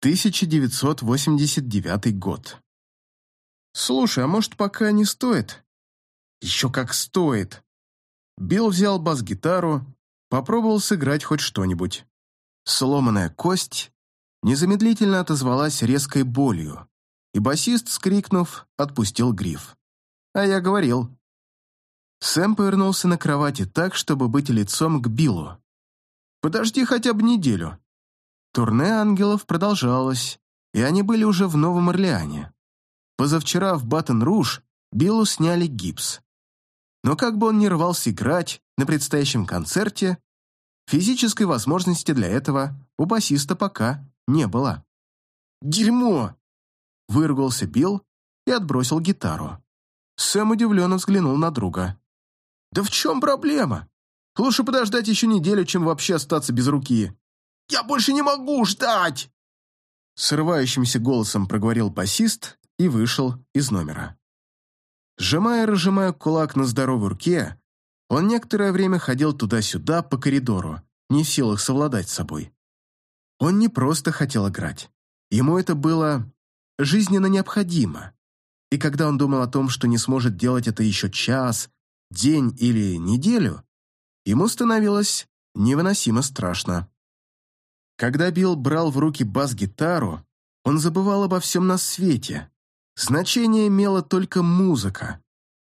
1989 год. «Слушай, а может, пока не стоит?» «Еще как стоит!» Билл взял бас-гитару, попробовал сыграть хоть что-нибудь. Сломанная кость незамедлительно отозвалась резкой болью, и басист, скрикнув, отпустил гриф. А я говорил. Сэм повернулся на кровати так, чтобы быть лицом к Биллу. «Подожди хотя бы неделю. Турне ангелов продолжалось, и они были уже в Новом Орлеане. Позавчера в Баттон-Руж Биллу сняли гипс. Но как бы он ни рвался играть на предстоящем концерте, физической возможности для этого у басиста пока не было. «Дерьмо!» – выругался Билл и отбросил гитару. Сэм удивленно взглянул на друга. «Да в чем проблема? Лучше подождать еще неделю, чем вообще остаться без руки. Я больше не могу ждать!» Срывающимся голосом проговорил басист и вышел из номера. Сжимая и разжимая кулак на здоровой руке, он некоторое время ходил туда-сюда по коридору, не в силах совладать с собой. Он не просто хотел играть. Ему это было жизненно необходимо. И когда он думал о том, что не сможет делать это еще час, день или неделю, ему становилось невыносимо страшно. Когда Билл брал в руки бас-гитару, он забывал обо всем на свете. Значение имела только музыка.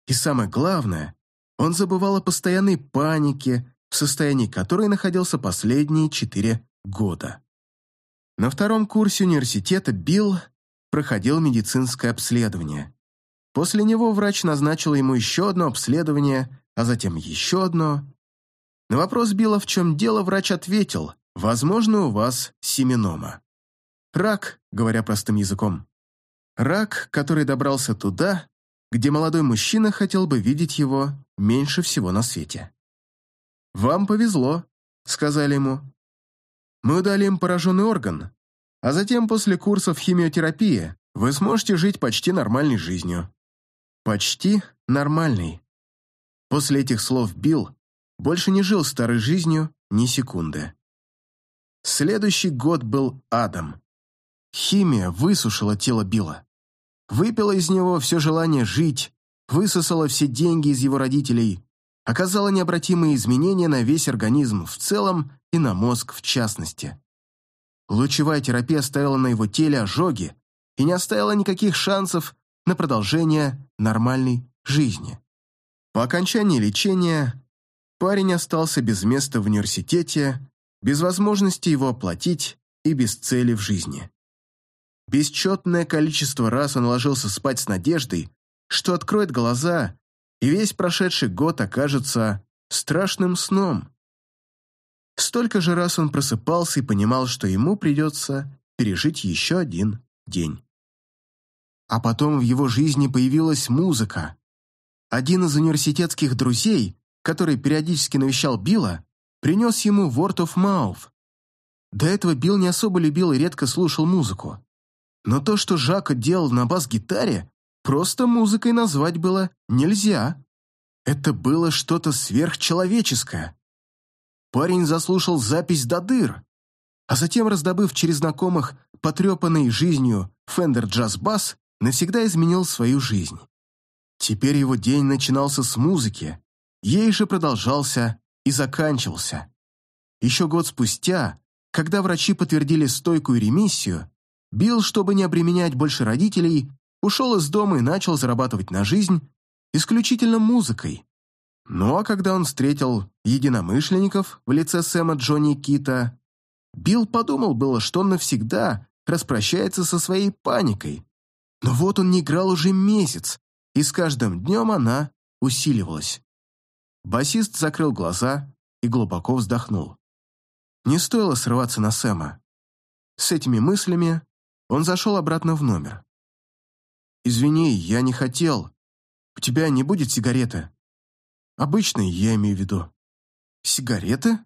И самое главное, он забывал о постоянной панике, в состоянии которой находился последние четыре года. На втором курсе университета Билл проходил медицинское обследование. После него врач назначил ему еще одно обследование, а затем еще одно. На вопрос Билла, в чем дело, врач ответил, Возможно, у вас семенома. Рак, говоря простым языком. Рак, который добрался туда, где молодой мужчина хотел бы видеть его меньше всего на свете. «Вам повезло», — сказали ему. «Мы дали им пораженный орган, а затем после курсов химиотерапии вы сможете жить почти нормальной жизнью». Почти нормальной. После этих слов Билл больше не жил старой жизнью ни секунды. Следующий год был адом. Химия высушила тело Билла. Выпила из него все желание жить, высосала все деньги из его родителей, оказала необратимые изменения на весь организм в целом и на мозг в частности. Лучевая терапия оставила на его теле ожоги и не оставила никаких шансов на продолжение нормальной жизни. По окончании лечения парень остался без места в университете без возможности его оплатить и без цели в жизни. Бесчетное количество раз он ложился спать с надеждой, что откроет глаза, и весь прошедший год окажется страшным сном. Столько же раз он просыпался и понимал, что ему придется пережить еще один день. А потом в его жизни появилась музыка. Один из университетских друзей, который периодически навещал Билла, принес ему Word of Mouth. До этого Билл не особо любил и редко слушал музыку. Но то, что Жака делал на бас-гитаре, просто музыкой назвать было нельзя. Это было что-то сверхчеловеческое. Парень заслушал запись до дыр, а затем, раздобыв через знакомых потрепанный жизнью Fender Jazz Bass, навсегда изменил свою жизнь. Теперь его день начинался с музыки, ей же продолжался и заканчивался. Еще год спустя, когда врачи подтвердили стойкую ремиссию, Билл, чтобы не обременять больше родителей, ушел из дома и начал зарабатывать на жизнь исключительно музыкой. Ну а когда он встретил единомышленников в лице Сэма Джонни Кита, Билл подумал было, что он навсегда распрощается со своей паникой. Но вот он не играл уже месяц, и с каждым днем она усиливалась. Басист закрыл глаза и глубоко вздохнул. Не стоило срываться на Сэма. С этими мыслями он зашел обратно в номер. «Извини, я не хотел. У тебя не будет сигареты?» «Обычные, я имею в виду». «Сигареты?»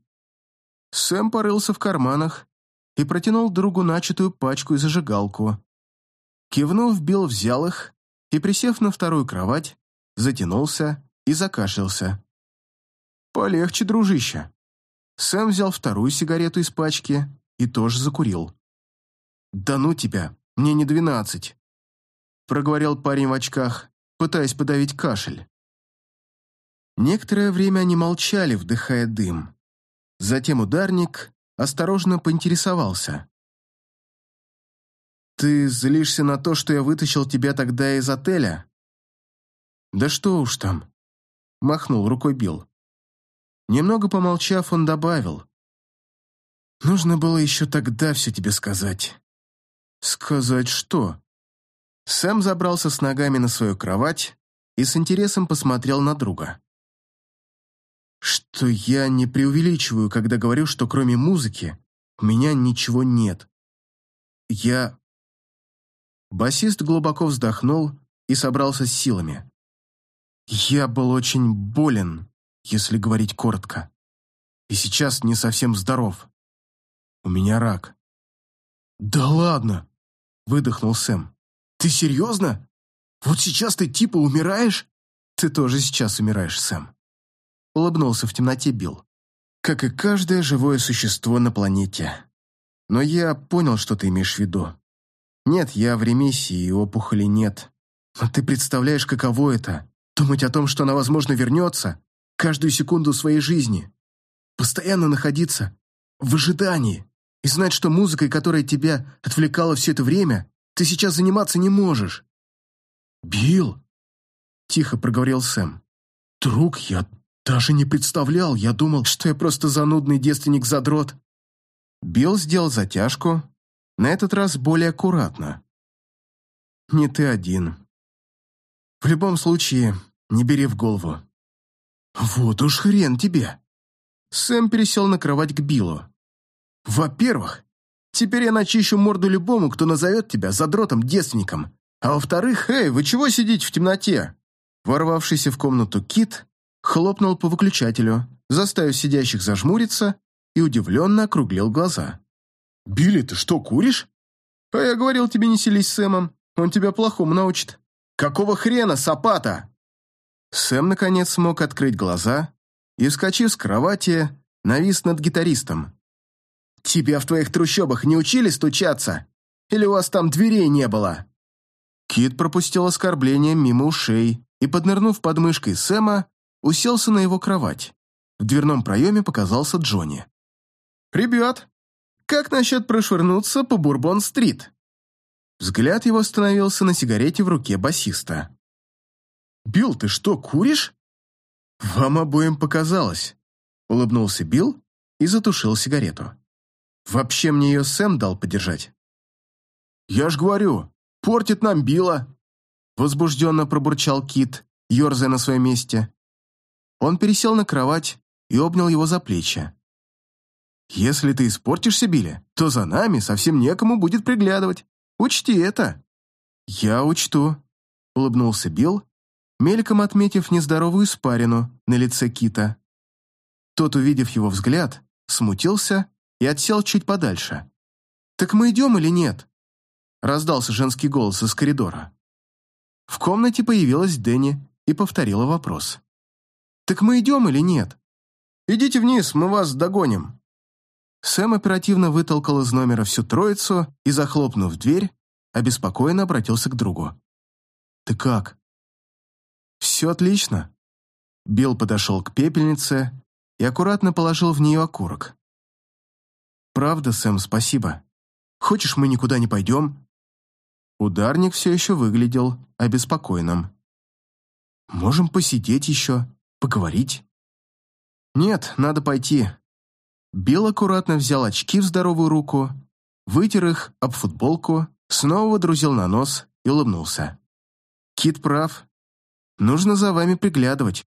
Сэм порылся в карманах и протянул другу начатую пачку и зажигалку. Кивнув, Билл взял их и, присев на вторую кровать, затянулся и закашлялся. «Полегче, дружище». Сэм взял вторую сигарету из пачки и тоже закурил. «Да ну тебя, мне не двенадцать», — проговорил парень в очках, пытаясь подавить кашель. Некоторое время они молчали, вдыхая дым. Затем ударник осторожно поинтересовался. «Ты злишься на то, что я вытащил тебя тогда из отеля?» «Да что уж там», — махнул рукой Билл. Немного помолчав, он добавил. «Нужно было еще тогда все тебе сказать». «Сказать что?» Сэм забрался с ногами на свою кровать и с интересом посмотрел на друга. «Что я не преувеличиваю, когда говорю, что кроме музыки у меня ничего нет. Я...» Басист глубоко вздохнул и собрался с силами. «Я был очень болен, если говорить коротко. И сейчас не совсем здоров. У меня рак». «Да ладно!» — выдохнул Сэм. «Ты серьезно? Вот сейчас ты типа умираешь?» «Ты тоже сейчас умираешь, Сэм», — улыбнулся в темноте Билл. «Как и каждое живое существо на планете. Но я понял, что ты имеешь в виду. Нет, я в ремиссии, и опухоли нет. Но ты представляешь, каково это — думать о том, что она, возможно, вернется каждую секунду своей жизни. Постоянно находиться в ожидании и знать, что музыкой, которая тебя отвлекала все это время, ты сейчас заниматься не можешь. «Билл!» — тихо проговорил Сэм. «Друг, я даже не представлял, я думал, что я просто занудный девственник-задрот». Билл сделал затяжку, на этот раз более аккуратно. «Не ты один. В любом случае, не бери в голову». «Вот уж хрен тебе!» Сэм пересел на кровать к Биллу. «Во-первых, теперь я начищу морду любому, кто назовет тебя задротом-девственником. А во-вторых, эй, вы чего сидите в темноте?» Ворвавшийся в комнату Кит хлопнул по выключателю, заставив сидящих зажмуриться и удивленно округлил глаза. «Билли, ты что, куришь?» «А я говорил тебе не селись с Сэмом, он тебя плохому научит». «Какого хрена, сапата?» Сэм, наконец, смог открыть глаза и, вскочив с кровати, навис над гитаристом. «Тебя в твоих трущобах не учили стучаться? Или у вас там дверей не было?» Кит пропустил оскорбление мимо ушей и, поднырнув под мышкой Сэма, уселся на его кровать. В дверном проеме показался Джонни. «Ребят, как насчет прошвырнуться по Бурбон-стрит?» Взгляд его остановился на сигарете в руке басиста. «Билл, ты что, куришь?» «Вам обоим показалось», — улыбнулся Билл и затушил сигарету. «Вообще мне ее Сэм дал подержать». «Я ж говорю, портит нам Билла», — возбужденно пробурчал Кит, ерзая на своем месте. Он пересел на кровать и обнял его за плечи. «Если ты испортишься, Билли, то за нами совсем некому будет приглядывать. Учти это». «Я учту», — улыбнулся Билл мельком отметив нездоровую испарину на лице Кита. Тот, увидев его взгляд, смутился и отсел чуть подальше. «Так мы идем или нет?» раздался женский голос из коридора. В комнате появилась Дэнни и повторила вопрос. «Так мы идем или нет?» «Идите вниз, мы вас догоним». Сэм оперативно вытолкал из номера всю троицу и, захлопнув дверь, обеспокоенно обратился к другу. «Ты как?» «Все отлично». Билл подошел к пепельнице и аккуратно положил в нее окурок. «Правда, Сэм, спасибо. Хочешь, мы никуда не пойдем?» Ударник все еще выглядел обеспокоенным. «Можем посидеть еще, поговорить?» «Нет, надо пойти». Билл аккуратно взял очки в здоровую руку, вытер их об футболку, снова водрузил на нос и улыбнулся. «Кит прав. Нужно за вами приглядывать.